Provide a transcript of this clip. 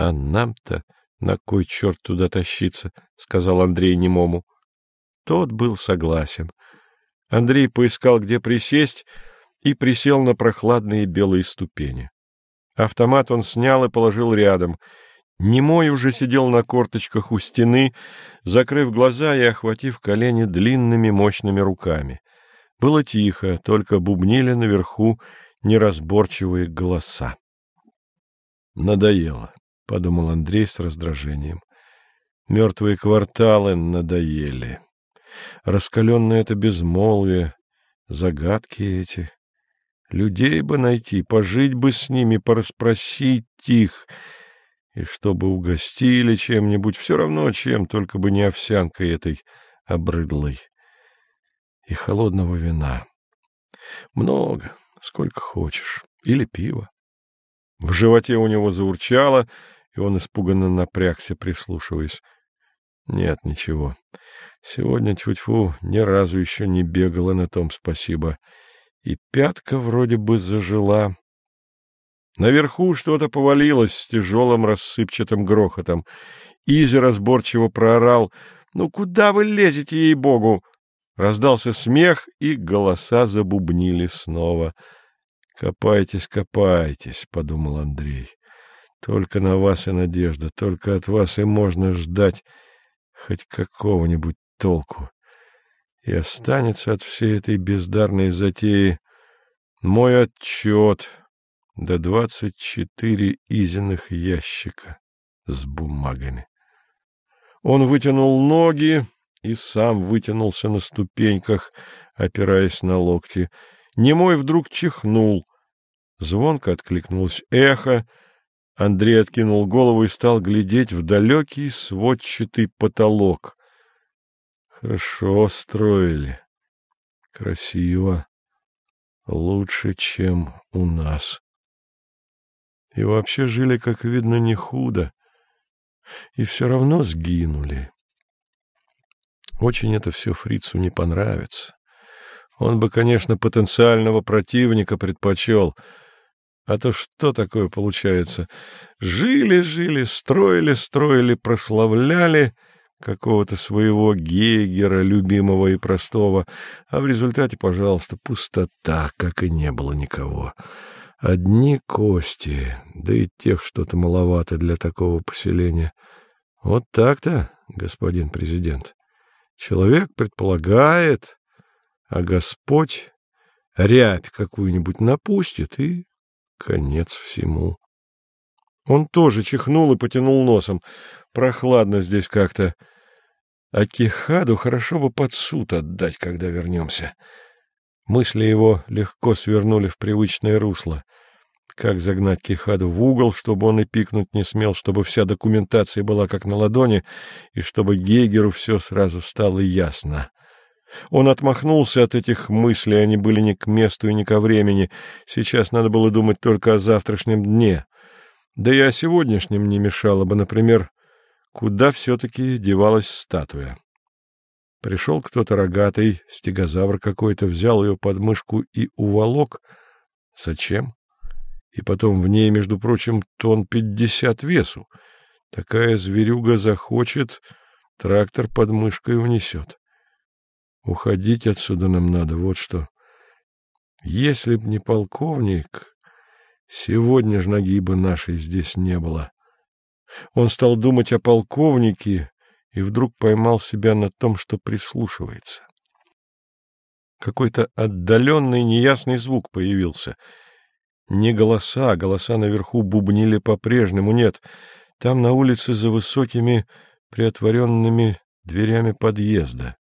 А нам-то на кой черт туда тащиться, — сказал Андрей немому. Тот был согласен. Андрей поискал, где присесть, и присел на прохладные белые ступени. Автомат он снял и положил рядом. Немой уже сидел на корточках у стены, закрыв глаза и охватив колени длинными мощными руками. Было тихо, только бубнили наверху неразборчивые голоса. Надоело подумал Андрей с раздражением. Мертвые кварталы надоели. Раскаленное это безмолвие, загадки эти. Людей бы найти, пожить бы с ними, порасспросить их, и чтобы угостили чем-нибудь, все равно чем, только бы не овсянкой этой обрыдлой. И холодного вина. Много, сколько хочешь. Или пива. В животе у него заурчало, и он испуганно напрягся, прислушиваясь. Нет, ничего. Сегодня, тьфу-тьфу, ни разу еще не бегала на том спасибо. И пятка вроде бы зажила. Наверху что-то повалилось с тяжелым рассыпчатым грохотом. Изи разборчиво проорал. «Ну куда вы лезете, ей-богу?» Раздался смех, и голоса забубнили снова. «Копайтесь, копайтесь», — подумал Андрей. Только на вас и надежда, только от вас и можно ждать хоть какого-нибудь толку. И останется от всей этой бездарной затеи мой отчет до двадцать четыре изиных ящика с бумагами. Он вытянул ноги и сам вытянулся на ступеньках, опираясь на локти. Немой вдруг чихнул. Звонко откликнулось эхо, Андрей откинул голову и стал глядеть в далекий сводчатый потолок. Хорошо строили. Красиво. Лучше, чем у нас. И вообще жили, как видно, не худо. И все равно сгинули. Очень это все фрицу не понравится. Он бы, конечно, потенциального противника предпочел — а то что такое получается? Жили-жили, строили-строили, прославляли какого-то своего Гейгера, любимого и простого, а в результате, пожалуйста, пустота, как и не было никого. Одни кости, да и тех что-то маловато для такого поселения. Вот так-то, господин президент. Человек предполагает, а Господь рябь какую-нибудь напустит и Конец всему. Он тоже чихнул и потянул носом. Прохладно здесь как-то. А Кихаду хорошо бы под суд отдать, когда вернемся. Мысли его легко свернули в привычное русло. Как загнать Кихаду в угол, чтобы он и пикнуть не смел, чтобы вся документация была как на ладони, и чтобы Гейгеру все сразу стало ясно. Он отмахнулся от этих мыслей, они были не к месту и не ко времени. Сейчас надо было думать только о завтрашнем дне. Да и о сегодняшнем не мешало бы, например, куда все-таки девалась статуя. Пришел кто-то рогатый, стегозавр какой-то, взял ее под мышку и уволок. Зачем? И потом в ней, между прочим, тон пятьдесят весу. Такая зверюга захочет, трактор под мышкой унесет. Уходить отсюда нам надо, вот что. Если б не полковник, сегодня ж ноги бы нашей здесь не было. Он стал думать о полковнике и вдруг поймал себя на том, что прислушивается. Какой-то отдаленный неясный звук появился. Не голоса, голоса наверху бубнили по-прежнему, нет. Там на улице за высокими приотворенными дверями подъезда.